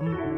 Um,